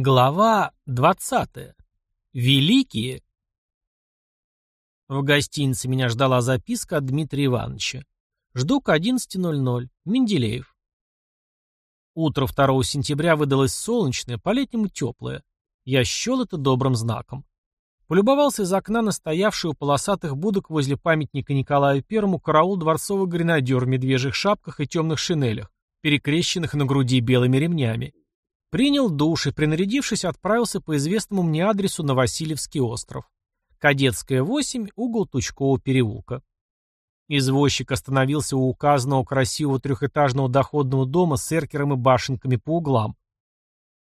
Глава 20. Великие. В гостинице меня ждала записка от Дмитрия Ивановича. Жду к 11.00. Менделеев. Утро 2 сентября выдалось солнечное, по-летнему теплое. Я счел это добрым знаком. Полюбовался из окна на стоявший у полосатых будок возле памятника Николаю Первому караул дворцовых гренадер в медвежьих шапках и темных шинелях, перекрещенных на груди белыми ремнями. Принял душ и, принарядившись, отправился по известному мне адресу на Васильевский остров. Кадетская, 8, угол Тучкового переулка. Извозчик остановился у указанного красивого трехэтажного доходного дома с эркером и башенками по углам.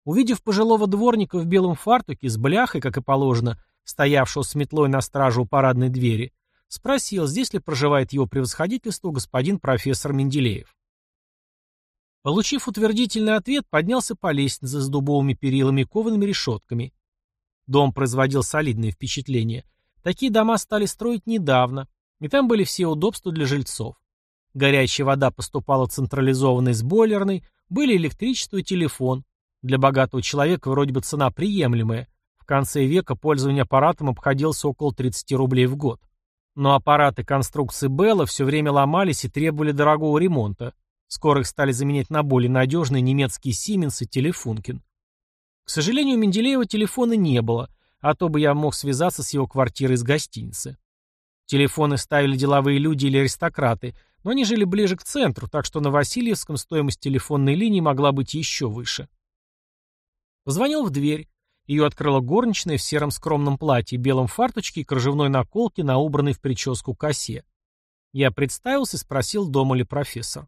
Увидев пожилого дворника в белом фартуке с бляхой, как и положено, стоявшего с метлой на стражу у парадной двери, спросил, здесь ли проживает его превосходительство господин профессор Менделеев. Получив утвердительный ответ, поднялся по лестнице с дубовыми перилами и коваными решетками. Дом производил солидное впечатление. Такие дома стали строить недавно, и там были все удобства для жильцов. Горячая вода поступала централизованной с бойлерной, были электричество и телефон. Для богатого человека вроде бы цена приемлемая. В конце века пользование аппаратом обходилось около 30 рублей в год. Но аппараты конструкции Белла все время ломались и требовали дорогого ремонта. Скоро их стали заменять на более надежные немецкие Siemens и Telefunken. К сожалению, у Менделеева телефона не было, а то бы я мог связаться с его квартирой из гостиницы. Телефоны ставили деловые люди или аристократы, но они жили ближе к центру, так что на Васильевском стоимость телефонной линии могла быть еще выше. Позвонил в дверь. Ее открыла горничная в сером скромном платье, белом фарточке и кружевной наколке наубранной в прическу косе. Я представился и спросил, дома ли профессор.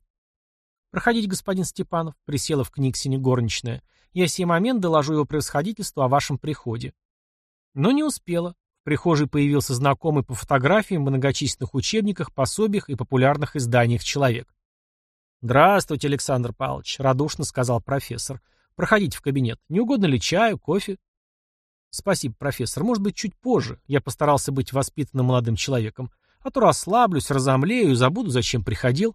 «Проходите, господин Степанов», — присела в книгсине синегорничная. «Я сей момент доложу его превосходительству о вашем приходе». Но не успела. В прихожей появился знакомый по фотографиям, многочисленных учебниках, пособиях и популярных изданиях человек. «Здравствуйте, Александр Павлович», — радушно сказал профессор. «Проходите в кабинет. Не угодно ли чаю, кофе?» «Спасибо, профессор. Может быть, чуть позже. Я постарался быть воспитанным молодым человеком. А то расслаблюсь, разомлею и забуду, зачем приходил».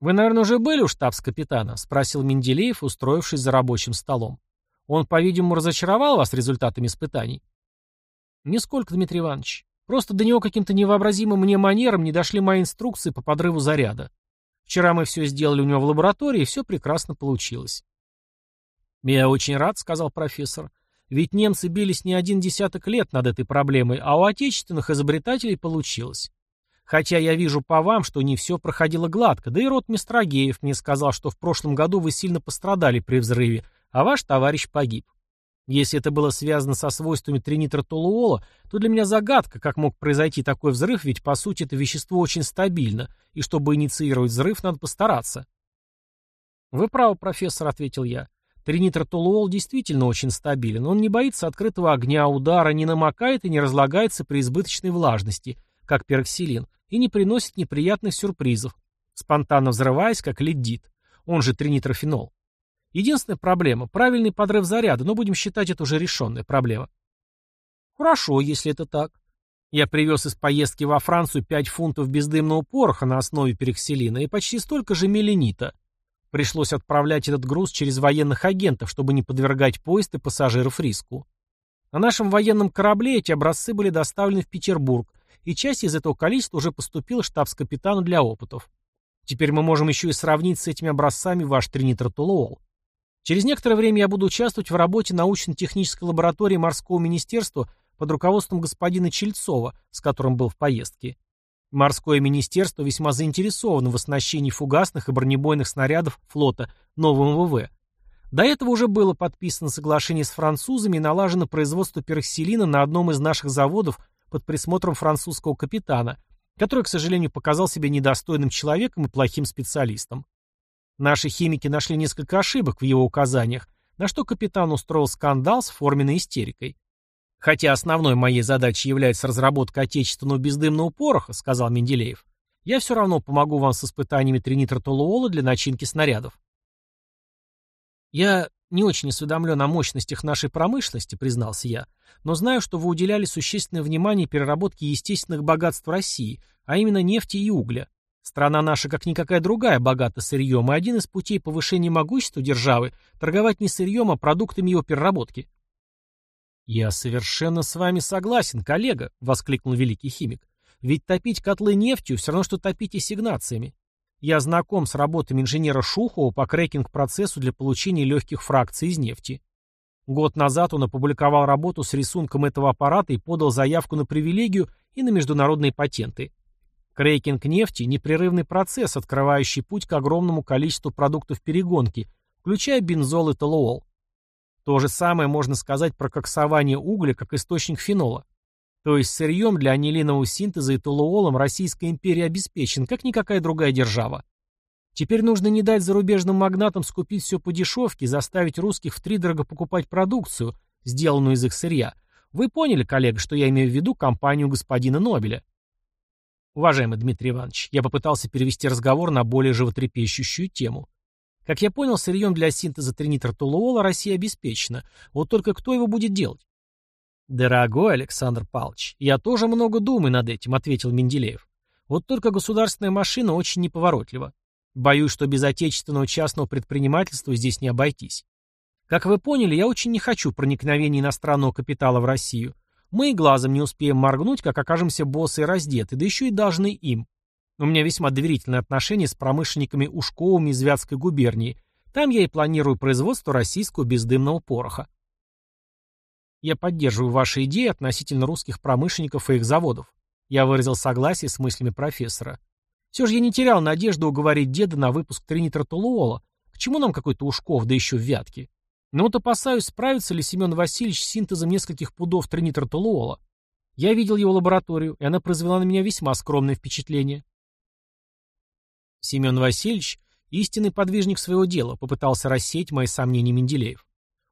«Вы, наверное, уже были у штабс-капитана?» — спросил Менделеев, устроившись за рабочим столом. «Он, по-видимому, разочаровал вас результатами испытаний?» «Нисколько, Дмитрий Иванович. Просто до него каким-то невообразимым мне манером не дошли мои инструкции по подрыву заряда. Вчера мы все сделали у него в лаборатории, и все прекрасно получилось». «Я очень рад», — сказал профессор. «Ведь немцы бились не один десяток лет над этой проблемой, а у отечественных изобретателей получилось. Хотя я вижу по вам, что не все проходило гладко, да и рот род Мистрогеев мне сказал, что в прошлом году вы сильно пострадали при взрыве, а ваш товарищ погиб. Если это было связано со свойствами тринитротолуола, то для меня загадка, как мог произойти такой взрыв, ведь по сути это вещество очень стабильно, и чтобы инициировать взрыв, надо постараться. «Вы правы, профессор», — ответил я. «Тринитротолуол действительно очень стабилен. Он не боится открытого огня, удара, не намокает и не разлагается при избыточной влажности, как пероксилин и не приносит неприятных сюрпризов, спонтанно взрываясь, как ледит, он же тринитрофенол. Единственная проблема – правильный подрыв заряда, но будем считать это уже решенная проблема. Хорошо, если это так. Я привез из поездки во Францию 5 фунтов бездымного пороха на основе перекселина и почти столько же меленита. Пришлось отправлять этот груз через военных агентов, чтобы не подвергать поезд и пассажиров риску. На нашем военном корабле эти образцы были доставлены в Петербург и часть из этого количества уже поступила штабс-капитану для опытов. Теперь мы можем еще и сравнить с этими образцами ваш тринитротолуол. Через некоторое время я буду участвовать в работе научно-технической лаборатории морского министерства под руководством господина Чельцова, с которым был в поездке. Морское министерство весьма заинтересовано в оснащении фугасных и бронебойных снарядов флота новым ВВ. До этого уже было подписано соглашение с французами и налажено производство пероксилина на одном из наших заводов под присмотром французского капитана, который, к сожалению, показал себя недостойным человеком и плохим специалистом. Наши химики нашли несколько ошибок в его указаниях, на что капитан устроил скандал с форменной истерикой. «Хотя основной моей задачей является разработка отечественного бездымного пороха», — сказал Менделеев, «я все равно помогу вам с испытаниями тринитротолуола для начинки снарядов». Я не очень осведомлен о мощностях нашей промышленности, признался я, но знаю, что вы уделяли существенное внимание переработке естественных богатств России, а именно нефти и угля. Страна наша, как никакая другая, богата сырьем, и один из путей повышения могущества державы – торговать не сырьем, а продуктами его переработки. «Я совершенно с вами согласен, коллега», – воскликнул великий химик. «Ведь топить котлы нефтью – все равно, что топить ассигнациями. Я знаком с работами инженера Шухова по крекинг-процессу для получения легких фракций из нефти. Год назад он опубликовал работу с рисунком этого аппарата и подал заявку на привилегию и на международные патенты. Крекинг нефти – непрерывный процесс, открывающий путь к огромному количеству продуктов перегонки, включая бензол и толуол. То же самое можно сказать про коксование угля как источник фенола. То есть сырьем для анилинового синтеза и толуолом Российская империя обеспечен, как никакая другая держава. Теперь нужно не дать зарубежным магнатам скупить все по дешевке заставить русских втридорого покупать продукцию, сделанную из их сырья. Вы поняли, коллега, что я имею в виду компанию господина Нобеля? Уважаемый Дмитрий Иванович, я попытался перевести разговор на более животрепещущую тему. Как я понял, сырьем для синтеза тринитротолуола Россия обеспечена. Вот только кто его будет делать? «Дорогой Александр Павлович, я тоже много думаю над этим», — ответил Менделеев. «Вот только государственная машина очень неповоротлива. Боюсь, что без отечественного частного предпринимательства здесь не обойтись. Как вы поняли, я очень не хочу проникновения иностранного капитала в Россию. Мы и глазом не успеем моргнуть, как окажемся боссы и раздеты, да еще и должны им. У меня весьма доверительные отношения с промышленниками Ушковыми из Вятской губернии. Там я и планирую производство российского бездымного пороха. Я поддерживаю ваши идеи относительно русских промышленников и их заводов. Я выразил согласие с мыслями профессора. Все же я не терял надежды уговорить деда на выпуск тринитротолуола. К чему нам какой-то Ушков, да еще в Вятке? Но ну вот опасаюсь, справится ли Семен Васильевич с синтезом нескольких пудов тринитротолуола. Я видел его лабораторию, и она произвела на меня весьма скромное впечатление. Семен Васильевич, истинный подвижник своего дела, попытался рассеять мои сомнения Менделеев.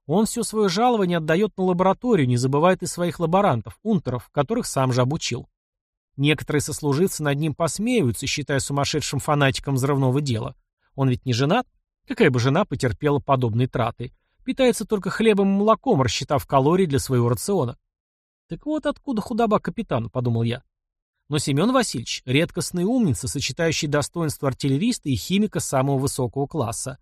Он все свое жалование отдает на лабораторию, не забывает и своих лаборантов, унтеров, которых сам же обучил. Некоторые сослуживцы над ним посмеиваются, считая сумасшедшим фанатиком взрывного дела. Он ведь не женат? Какая бы жена потерпела подобные траты? Питается только хлебом и молоком, рассчитав калории для своего рациона. Так вот откуда худоба капитана, подумал я. Но Семен Васильевич – редкостная умница, сочетающий достоинства артиллериста и химика самого высокого класса.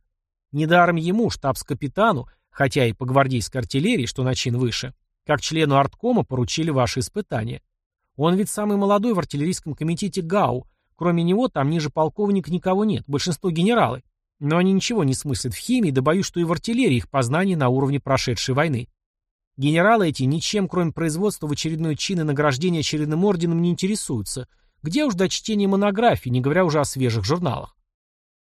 Недаром ему, штабс-капитану, хотя и по гвардейской артиллерии, что начин выше, как члену арткома поручили ваши испытания. Он ведь самый молодой в артиллерийском комитете ГАУ. Кроме него там ниже полковник никого нет, большинство генералы. Но они ничего не смыслят в химии, да боюсь, что и в артиллерии их познания на уровне прошедшей войны. Генералы эти ничем, кроме производства в очередной чин и награждения очередным орденом, не интересуются. Где уж до чтения монографий, не говоря уже о свежих журналах.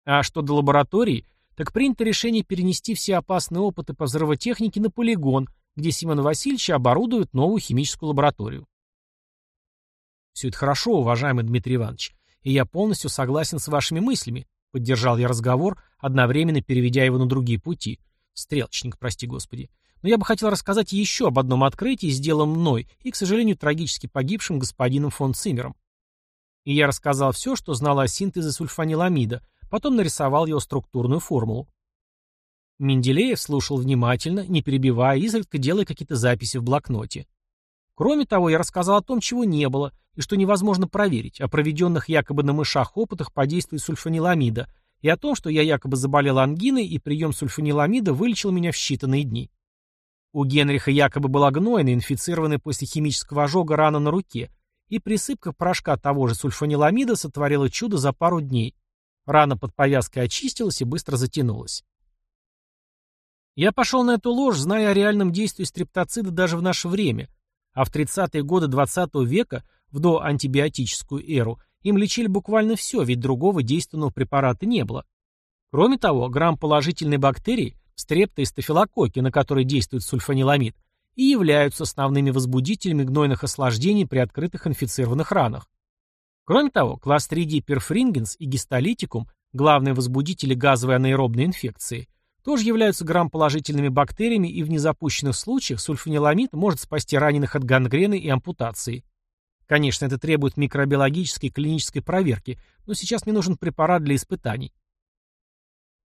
А что до лаборатории – так принято решение перенести все опасные опыты по взрывотехнике на полигон, где Семен Васильевич оборудует новую химическую лабораторию. «Все это хорошо, уважаемый Дмитрий Иванович, и я полностью согласен с вашими мыслями», — поддержал я разговор, одновременно переведя его на другие пути. «Стрелочник, прости господи. Но я бы хотел рассказать еще об одном открытии, сделанном мной и, к сожалению, трагически погибшим господином фон Циммером. И я рассказал все, что знал о синтезе сульфаниламида, потом нарисовал его структурную формулу. Менделеев слушал внимательно, не перебивая, изредка делая какие-то записи в блокноте. Кроме того, я рассказал о том, чего не было, и что невозможно проверить, о проведенных якобы на мышах опытах по действию сульфаниламида, и о том, что я якобы заболел ангиной, и прием сульфаниламида вылечил меня в считанные дни. У Генриха якобы была гнойная, инфицированная после химического ожога рана на руке, и присыпка порошка того же сульфаниламида сотворила чудо за пару дней – Рана под повязкой очистилась и быстро затянулась. Я пошел на эту ложь, зная о реальном действии стриптоцида даже в наше время, а в 30-е годы 20 -го века, в доантибиотическую эру, им лечили буквально все, ведь другого действенного препарата не было. Кроме того, грамм положительной бактерии, стрепто и стафилококки, на которые действует сульфаниламид, и являются основными возбудителями гнойных осложнений при открытых инфицированных ранах. Кроме того, класс 3D перфрингенс и гистолитикум, главные возбудители газовой анаэробной инфекции, тоже являются грамположительными бактериями и в незапущенных случаях сульфаниламид может спасти раненых от гангрены и ампутации. Конечно, это требует микробиологической клинической проверки, но сейчас мне нужен препарат для испытаний.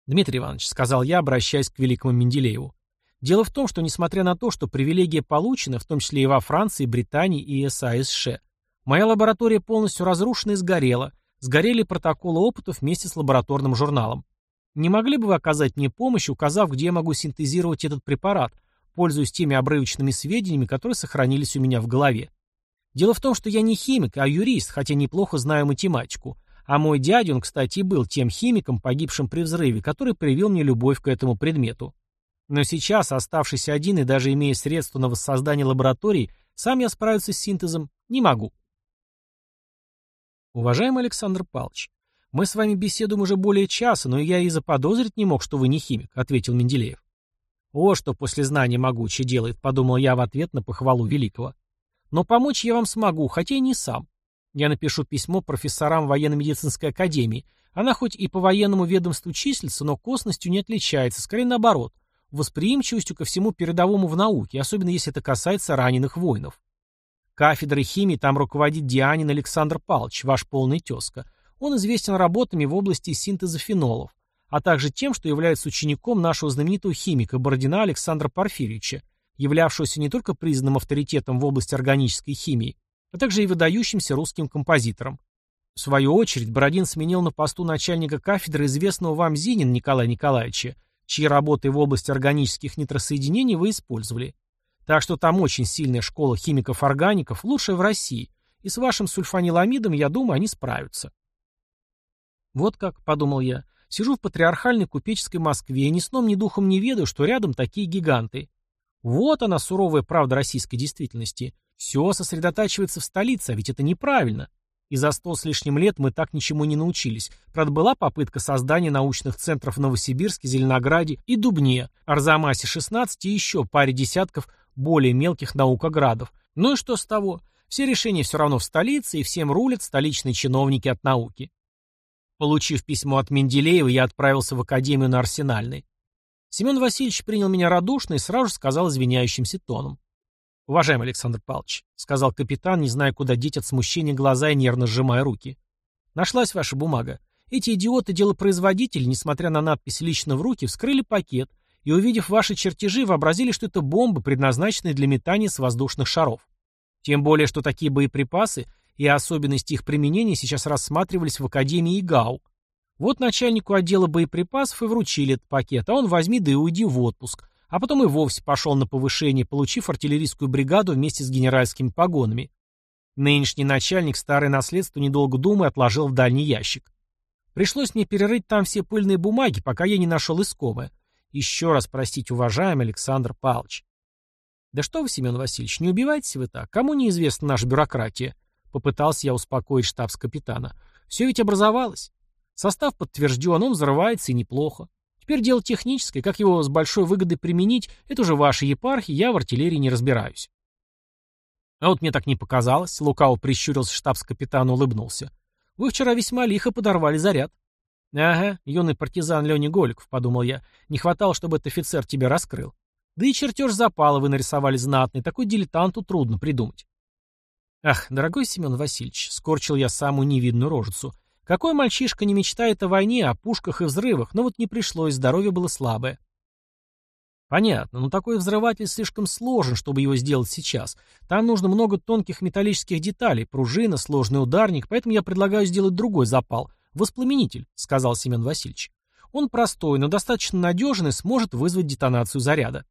Дмитрий Иванович, сказал я, обращаясь к великому Менделееву. Дело в том, что несмотря на то, что привилегия получена, в том числе и во Франции, Британии и САСШ, Моя лаборатория полностью разрушена и сгорела. Сгорели протоколы опытов вместе с лабораторным журналом. Не могли бы вы оказать мне помощь, указав, где я могу синтезировать этот препарат, пользуясь теми обрывочными сведениями, которые сохранились у меня в голове? Дело в том, что я не химик, а юрист, хотя неплохо знаю математику. А мой дядя, он, кстати, был тем химиком, погибшим при взрыве, который привил мне любовь к этому предмету. Но сейчас, оставшись один и даже имея средства на воссоздание лаборатории, сам я справиться с синтезом не могу. Уважаемый Александр Павлович, мы с вами беседуем уже более часа, но я и заподозрить не мог, что вы не химик, ответил Менделеев. О, что после знания могучее делает, подумал я в ответ на похвалу великого. Но помочь я вам смогу, хотя и не сам. Я напишу письмо профессорам военно-медицинской академии. Она хоть и по военному ведомству числится, но косностью не отличается, скорее наоборот, восприимчивостью ко всему передовому в науке, особенно если это касается раненых воинов. Кафедрой химии там руководит Дианин Александр Павлович, ваш полный тезка. Он известен работами в области синтеза фенолов, а также тем, что является учеником нашего знаменитого химика Бородина Александра Порфирьевича, являвшегося не только признанным авторитетом в области органической химии, а также и выдающимся русским композитором. В свою очередь, Бородин сменил на посту начальника кафедры известного вам Зинин Николая Николаевича, чьи работы в области органических нитросоединений вы использовали. Так что там очень сильная школа химиков-органиков, лучшая в России, и с вашим сульфаниламидом, я думаю, они справятся. Вот как, подумал я, сижу в патриархальной купеческой Москве и ни сном, ни духом не ведаю, что рядом такие гиганты. Вот она, суровая правда российской действительности. Все сосредотачивается в столице, а ведь это неправильно. И за сто с лишним лет мы так ничему не научились. Правда, была попытка создания научных центров в Новосибирске, Зеленограде и Дубне, Арзамасе-16 и еще паре десятков более мелких наукоградов. Ну и что с того? Все решения все равно в столице, и всем рулят столичные чиновники от науки. Получив письмо от Менделеева, я отправился в академию на Арсенальной. Семен Васильевич принял меня радушно и сразу же сказал извиняющимся тоном. «Уважаемый Александр Павлович», — сказал капитан, не зная, куда деть от смущения глаза и нервно сжимая руки. «Нашлась ваша бумага. Эти идиоты-делопроизводители, несмотря на надпись «Лично в руки», вскрыли пакет, и, увидев ваши чертежи, вообразили, что это бомбы, предназначенные для метания с воздушных шаров. Тем более, что такие боеприпасы и особенности их применения сейчас рассматривались в Академии ГАУ. Вот начальнику отдела боеприпасов и вручили этот пакет, а он возьми да и уйди в отпуск. А потом и вовсе пошел на повышение, получив артиллерийскую бригаду вместе с генеральскими погонами. Нынешний начальник старое наследство, недолго думая, отложил в дальний ящик. Пришлось мне перерыть там все пыльные бумаги, пока я не нашел искомое. Еще раз простите, уважаемый Александр Павлович. Да что вы, Семен Васильевич, не убивайтесь вы так. Кому неизвестна наша бюрократия? Попытался я успокоить штабс-капитана. Все ведь образовалось. Состав подтвержден, он взрывается и неплохо. Теперь дело техническое, как его с большой выгодой применить, это уже ваши епархии, я в артиллерии не разбираюсь. А вот мне так не показалось, лукаво прищурился штабс-капитан, улыбнулся. Вы вчера весьма лихо подорвали заряд. «Ага, юный партизан Леня Голиков», — подумал я. «Не хватало, чтобы этот офицер тебя раскрыл. Да и чертеж запала вы нарисовали знатный, такой дилетанту трудно придумать». «Ах, дорогой Семен Васильевич», — скорчил я самую невидную рожицу, — «какой мальчишка не мечтает о войне, о пушках и взрывах, но вот не пришлось, здоровье было слабое». Понятно, но такой взрыватель слишком сложен, чтобы его сделать сейчас. Там нужно много тонких металлических деталей, пружина, сложный ударник, поэтому я предлагаю сделать другой запал, «Воспламенитель», — сказал Семен Васильевич. «Он простой, но достаточно надежен и сможет вызвать детонацию заряда.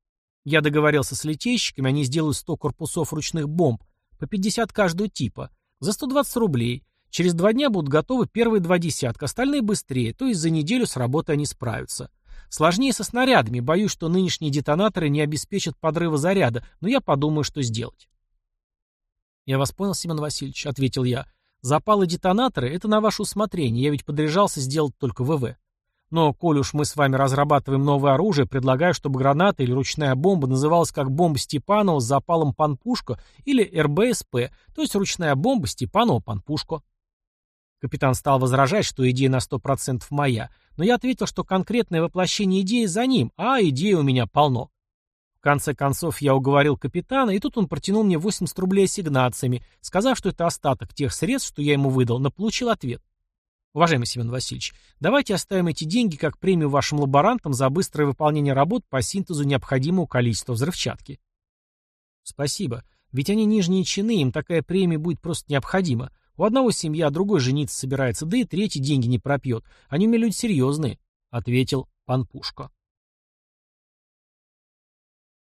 Я договорился с литейщиками, они сделают 100 корпусов ручных бомб, по 50 каждого типа, за 120 рублей. Через два дня будут готовы первые два десятка, остальные быстрее, то есть за неделю с работы они справятся. Сложнее со снарядами, боюсь, что нынешние детонаторы не обеспечат подрыва заряда, но я подумаю, что сделать». «Я вас понял, Семен Васильевич», — ответил я. Запалы детонаторы — это на ваше усмотрение, я ведь подряжался сделать только ВВ. Но, коль уж мы с вами разрабатываем новое оружие, предлагаю, чтобы граната или ручная бомба называлась как бомба Степанова с запалом «Панпушка» или РБСП, то есть ручная бомба Степанова-Панпушка. Капитан стал возражать, что идея на 100% моя, но я ответил, что конкретное воплощение идеи за ним, а идеи у меня полно. В конце концов, я уговорил капитана, и тут он протянул мне 80 рублей ассигнациями, сказав, что это остаток тех средств, что я ему выдал, но получил ответ. Уважаемый Семен Васильевич, давайте оставим эти деньги как премию вашим лаборантам за быстрое выполнение работ по синтезу необходимого количества взрывчатки. Спасибо. Ведь они нижние чины, им такая премия будет просто необходима. У одного семья, другой жениться собирается, да и третий деньги не пропьет. Они у меня люди серьезные, — ответил пан Пушко.